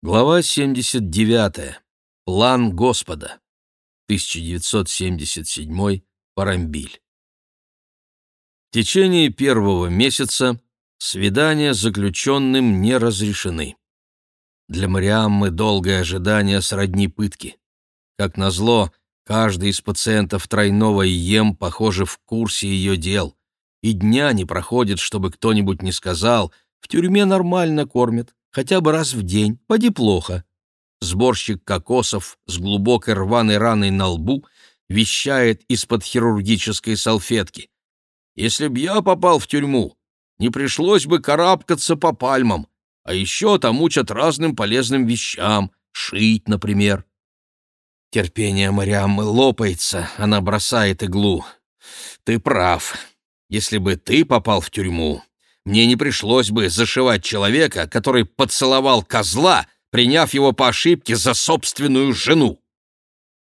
Глава 79. План Господа. 1977. Парамбиль. В течение первого месяца свидания заключенным не разрешены. Для Мариаммы долгое ожидание сродни пытки. Как назло, каждый из пациентов тройного ИЕМ, похоже, в курсе ее дел. И дня не проходит, чтобы кто-нибудь не сказал, в тюрьме нормально кормят хотя бы раз в день, поди плохо. Сборщик кокосов с глубокой рваной раной на лбу вещает из-под хирургической салфетки. «Если б я попал в тюрьму, не пришлось бы карабкаться по пальмам, а еще там учат разным полезным вещам, шить, например». Терпение Мариаммы лопается, она бросает иглу. «Ты прав. Если бы ты попал в тюрьму, мне не пришлось бы зашивать человека, который поцеловал козла, приняв его по ошибке за собственную жену.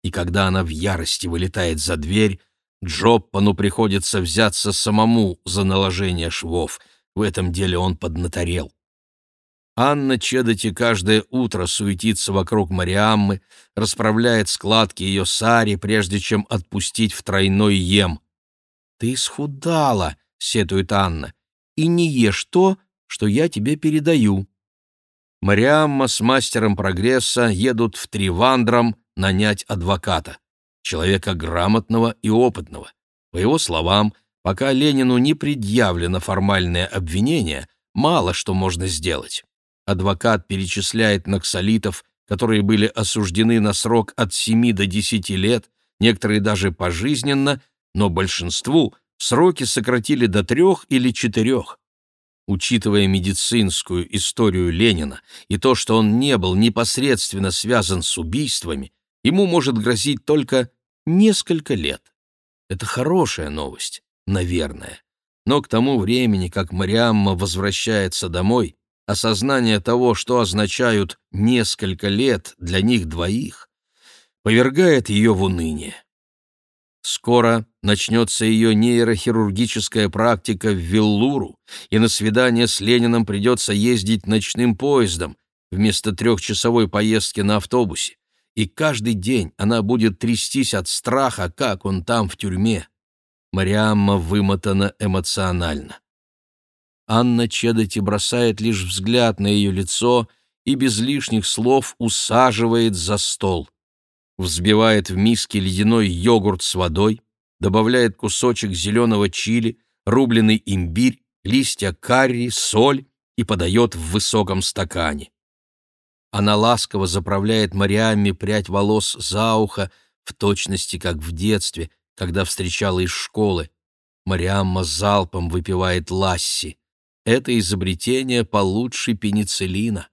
И когда она в ярости вылетает за дверь, Джоппану приходится взяться самому за наложение швов. В этом деле он поднаторел. Анна Чедоти каждое утро суетится вокруг Мариаммы, расправляет складки ее сари, прежде чем отпустить в тройной ем. «Ты схудала», — сетует Анна и не ешь то, что я тебе передаю». Мариамма с мастером прогресса едут в Тривандром нанять адвоката, человека грамотного и опытного. По его словам, пока Ленину не предъявлено формальное обвинение, мало что можно сделать. Адвокат перечисляет наксолитов, которые были осуждены на срок от 7 до 10 лет, некоторые даже пожизненно, но большинству сроки сократили до трех или четырех. Учитывая медицинскую историю Ленина и то, что он не был непосредственно связан с убийствами, ему может грозить только несколько лет. Это хорошая новость, наверное. Но к тому времени, как Мариамма возвращается домой, осознание того, что означают «несколько лет» для них двоих, повергает ее в уныние. Скоро начнется ее нейрохирургическая практика в Виллуру, и на свидание с Лениным придется ездить ночным поездом вместо трехчасовой поездки на автобусе. И каждый день она будет трястись от страха, как он там в тюрьме. Мариамма вымотана эмоционально. Анна Чедоти бросает лишь взгляд на ее лицо и без лишних слов усаживает за стол взбивает в миске ледяной йогурт с водой, добавляет кусочек зеленого чили, рубленый имбирь, листья карри, соль и подает в высоком стакане. Она ласково заправляет Мариамме прядь волос за ухо, в точности, как в детстве, когда встречала из школы. Мариамма залпом выпивает ласси. Это изобретение получше пенициллина.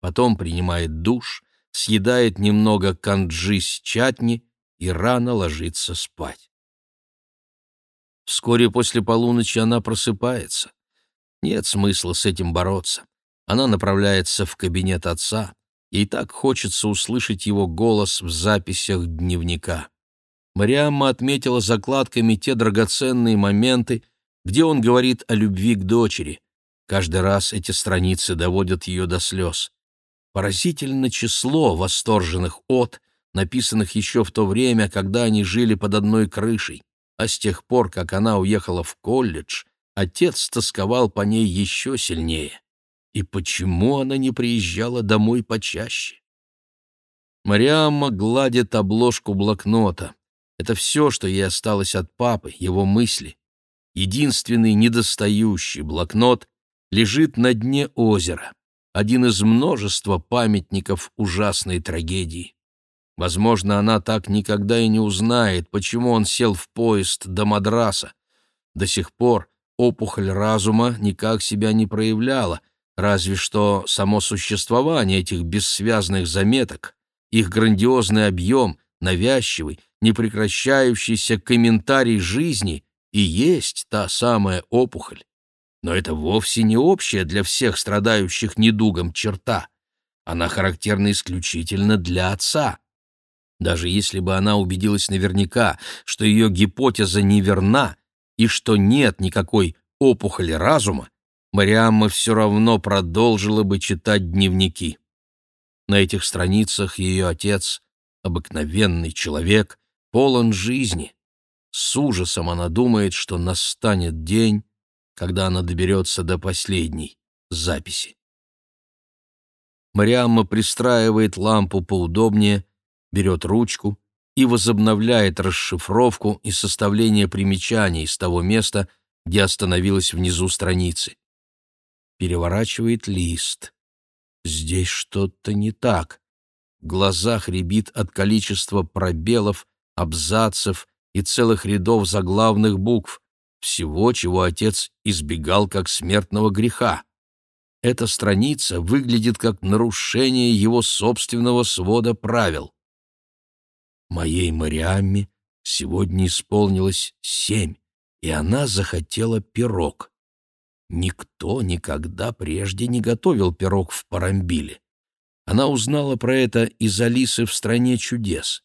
Потом принимает душ, съедает немного канджи с чатни и рано ложится спать. Вскоре после полуночи она просыпается. Нет смысла с этим бороться. Она направляется в кабинет отца, и так хочется услышать его голос в записях дневника. Мариамма отметила закладками те драгоценные моменты, где он говорит о любви к дочери. Каждый раз эти страницы доводят ее до слез. Поразительно число восторженных от, написанных еще в то время, когда они жили под одной крышей, а с тех пор, как она уехала в колледж, отец тосковал по ней еще сильнее. И почему она не приезжала домой почаще? Мариамма гладит обложку блокнота. Это все, что ей осталось от папы, его мысли. Единственный недостающий блокнот лежит на дне озера один из множества памятников ужасной трагедии. Возможно, она так никогда и не узнает, почему он сел в поезд до Мадраса. До сих пор опухоль разума никак себя не проявляла, разве что само существование этих бессвязных заметок, их грандиозный объем, навязчивый, непрекращающийся комментарий жизни и есть та самая опухоль. Но это вовсе не общая для всех страдающих недугом черта. Она характерна исключительно для отца. Даже если бы она убедилась наверняка, что ее гипотеза неверна и что нет никакой опухоли разума, Мариамма все равно продолжила бы читать дневники. На этих страницах ее отец, обыкновенный человек, полон жизни. С ужасом она думает, что настанет день, когда она доберется до последней записи. Мариамма пристраивает лампу поудобнее, берет ручку и возобновляет расшифровку и составление примечаний с того места, где остановилась внизу страницы. Переворачивает лист. Здесь что-то не так. В глазах рябит от количества пробелов, абзацев и целых рядов заглавных букв, всего, чего отец избегал как смертного греха. Эта страница выглядит как нарушение его собственного свода правил. Моей Мариамме сегодня исполнилось семь, и она захотела пирог. Никто никогда прежде не готовил пирог в Парамбиле. Она узнала про это из Алисы в «Стране чудес».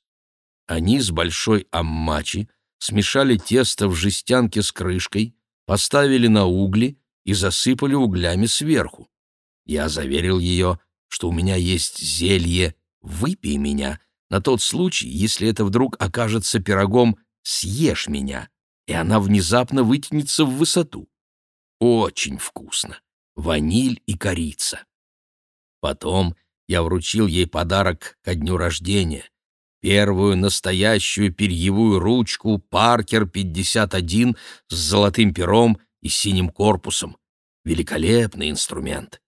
Они с большой аммачи смешали тесто в жестянке с крышкой, поставили на угли и засыпали углями сверху. Я заверил ее, что у меня есть зелье «Выпей меня» на тот случай, если это вдруг окажется пирогом «Съешь меня», и она внезапно вытянется в высоту. Очень вкусно. Ваниль и корица. Потом я вручил ей подарок ко дню рождения. Первую настоящую перьевую ручку «Паркер 51» с золотым пером и синим корпусом. Великолепный инструмент.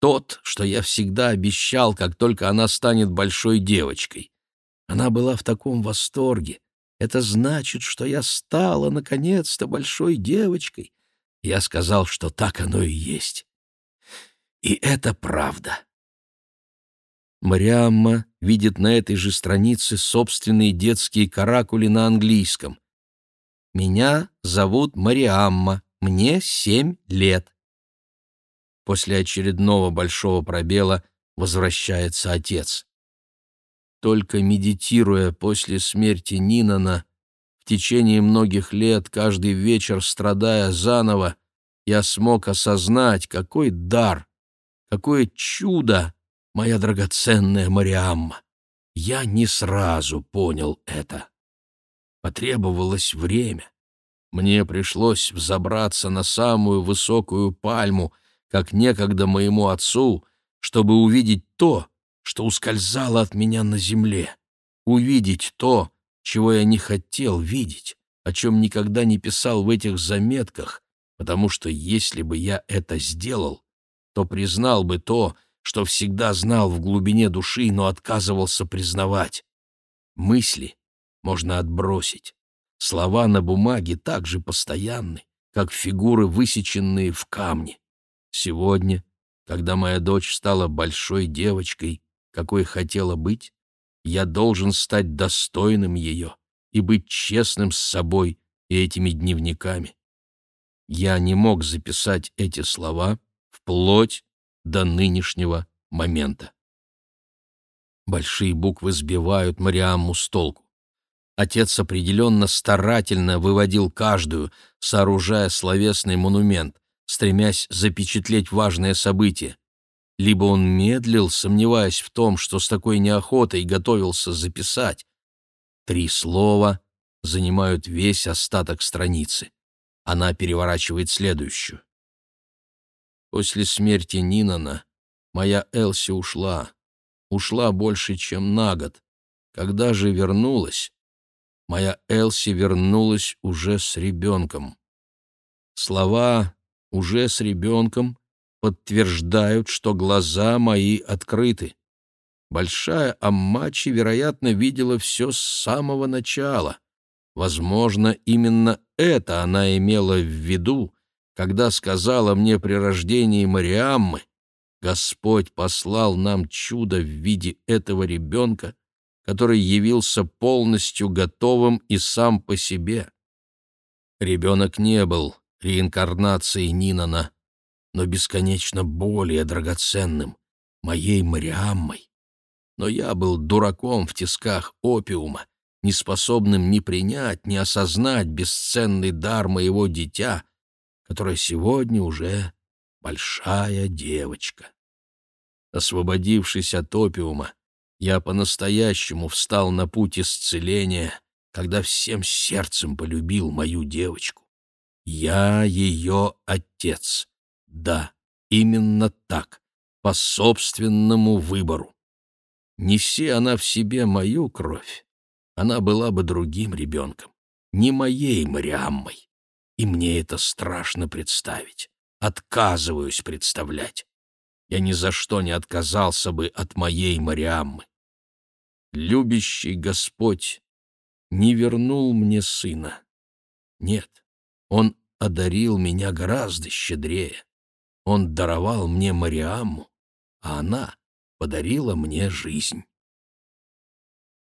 Тот, что я всегда обещал, как только она станет большой девочкой. Она была в таком восторге. Это значит, что я стала, наконец-то, большой девочкой. Я сказал, что так оно и есть. И это правда. Мариамма видит на этой же странице собственные детские каракули на английском. «Меня зовут Мариамма, мне семь лет». После очередного большого пробела возвращается отец. Только медитируя после смерти Нинана, в течение многих лет, каждый вечер страдая заново, я смог осознать, какой дар, какое чудо моя драгоценная Мариамма. Я не сразу понял это. Потребовалось время. Мне пришлось взобраться на самую высокую пальму, как некогда моему отцу, чтобы увидеть то, что ускользало от меня на земле, увидеть то, чего я не хотел видеть, о чем никогда не писал в этих заметках, потому что если бы я это сделал, то признал бы то, что всегда знал в глубине души, но отказывался признавать. Мысли можно отбросить. Слова на бумаге так же постоянны, как фигуры, высеченные в камне. Сегодня, когда моя дочь стала большой девочкой, какой хотела быть, я должен стать достойным ее и быть честным с собой и этими дневниками. Я не мог записать эти слова вплоть до нынешнего момента. Большие буквы сбивают Мариамму с толку. Отец определенно старательно выводил каждую, сооружая словесный монумент, стремясь запечатлеть важное событие либо он медлил, сомневаясь в том, что с такой неохотой готовился записать. Три слова занимают весь остаток страницы. Она переворачивает следующую. После смерти Нинана моя Элси ушла. Ушла больше, чем на год. Когда же вернулась, моя Элси вернулась уже с ребенком. Слова «уже с ребенком» подтверждают, что глаза мои открыты. Большая Аммачи, вероятно, видела все с самого начала. Возможно, именно это она имела в виду, когда сказала мне при рождении Мариаммы, Господь послал нам чудо в виде этого ребенка, который явился полностью готовым и сам по себе. Ребенок не был реинкарнацией Нинана, но бесконечно более драгоценным, моей Мариаммой. Но я был дураком в тисках опиума, неспособным ни принять, ни осознать бесценный дар моего дитя, которое сегодня уже большая девочка. Освободившись от опиума, я по-настоящему встал на путь исцеления, когда всем сердцем полюбил мою девочку. Я ее отец. Да, именно так, по собственному выбору. Неси она в себе мою кровь, она была бы другим ребенком, не моей Мариаммой. И мне это страшно представить. Отказываюсь представлять. Я ни за что не отказался бы от моей Мариаммы. Любящий Господь не вернул мне сына. Нет, Он одарил меня гораздо щедрее. Он даровал мне Мариамму, а она подарила мне жизнь.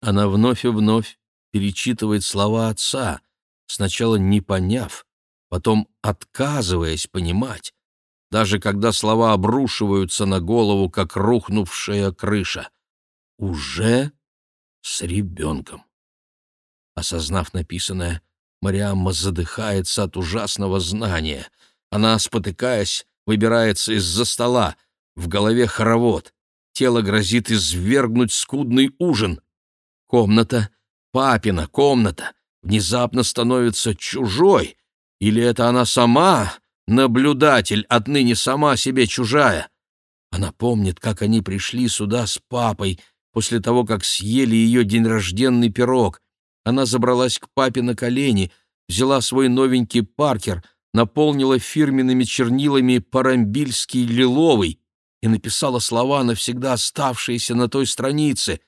Она вновь и вновь перечитывает слова отца, сначала не поняв, потом отказываясь понимать, даже когда слова обрушиваются на голову, как рухнувшая крыша. Уже с ребенком. Осознав написанное, Мариамма задыхается от ужасного знания. Она, спотыкаясь, выбирается из-за стола. В голове хоровод. Тело грозит извергнуть скудный ужин. Комната, папина комната, внезапно становится чужой. Или это она сама, наблюдатель, отныне сама себе чужая? Она помнит, как они пришли сюда с папой после того, как съели ее день рожденный пирог. Она забралась к папе на колени, взяла свой новенький паркер, наполнила фирменными чернилами парамбильский лиловый и написала слова, навсегда оставшиеся на той странице.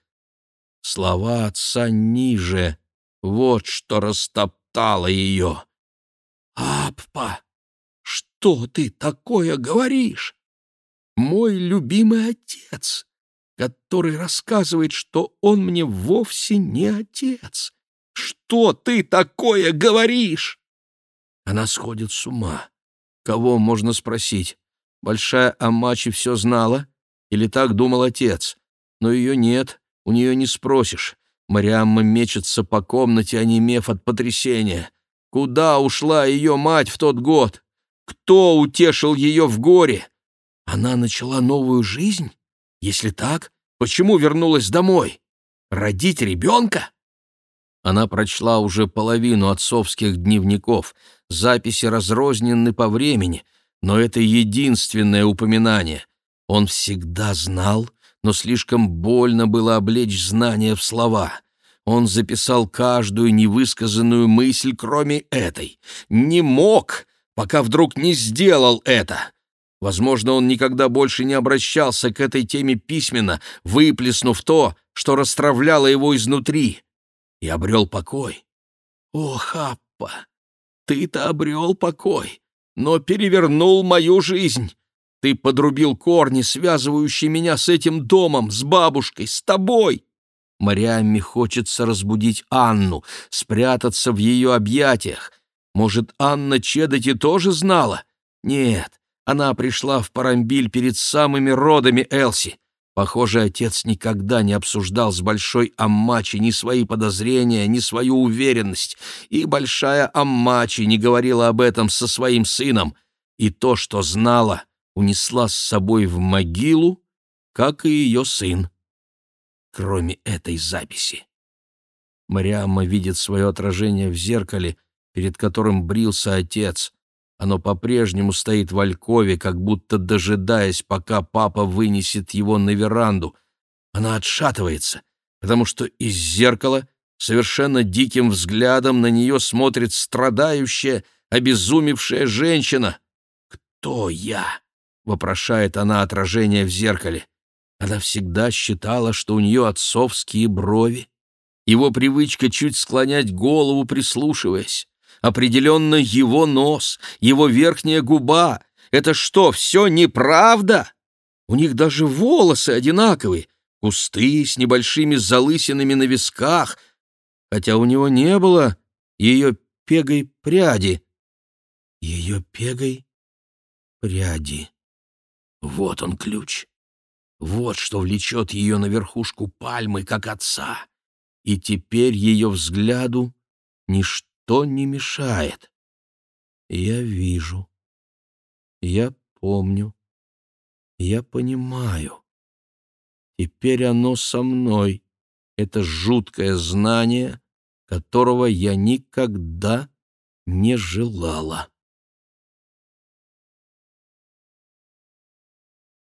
Слова отца ниже. Вот что растоптало ее. «Аппа, что ты такое говоришь? Мой любимый отец, который рассказывает, что он мне вовсе не отец. Что ты такое говоришь?» Она сходит с ума. Кого можно спросить? Большая Амачи все знала? Или так думал отец? Но ее нет, у нее не спросишь. Мариамма мечется по комнате, онемев от потрясения. Куда ушла ее мать в тот год? Кто утешил ее в горе? Она начала новую жизнь? Если так, почему вернулась домой? Родить ребенка? Она прочла уже половину отцовских дневников. Записи разрознены по времени, но это единственное упоминание. Он всегда знал, но слишком больно было облечь знания в слова. Он записал каждую невысказанную мысль, кроме этой. Не мог, пока вдруг не сделал это. Возможно, он никогда больше не обращался к этой теме письменно, выплеснув то, что расстравляло его изнутри и обрел покой. О, Хаппа, ты-то обрел покой, но перевернул мою жизнь. Ты подрубил корни, связывающие меня с этим домом, с бабушкой, с тобой. Мариамме хочется разбудить Анну, спрятаться в ее объятиях. Может, Анна Чедоти тоже знала? Нет, она пришла в Парамбиль перед самыми родами Элси. Похоже, отец никогда не обсуждал с Большой Аммачи ни свои подозрения, ни свою уверенность, и Большая Аммачи не говорила об этом со своим сыном, и то, что знала, унесла с собой в могилу, как и ее сын. Кроме этой записи. Мариамма видит свое отражение в зеркале, перед которым брился отец, оно по-прежнему стоит в алькове, как будто дожидаясь, пока папа вынесет его на веранду. Она отшатывается, потому что из зеркала совершенно диким взглядом на нее смотрит страдающая, обезумевшая женщина. «Кто я?» — вопрошает она отражение в зеркале. Она всегда считала, что у нее отцовские брови. Его привычка чуть склонять голову, прислушиваясь определенно его нос, его верхняя губа. Это что, все неправда? У них даже волосы одинаковые, густые, с небольшими залысинами на висках, хотя у него не было ее пегой пряди. Ее пегой пряди. Вот он ключ. Вот что влечет ее на верхушку пальмы, как отца. И теперь ее взгляду ничто не мешает. Я вижу. Я помню. Я понимаю. Теперь оно со мной. Это жуткое знание, которого я никогда не желала.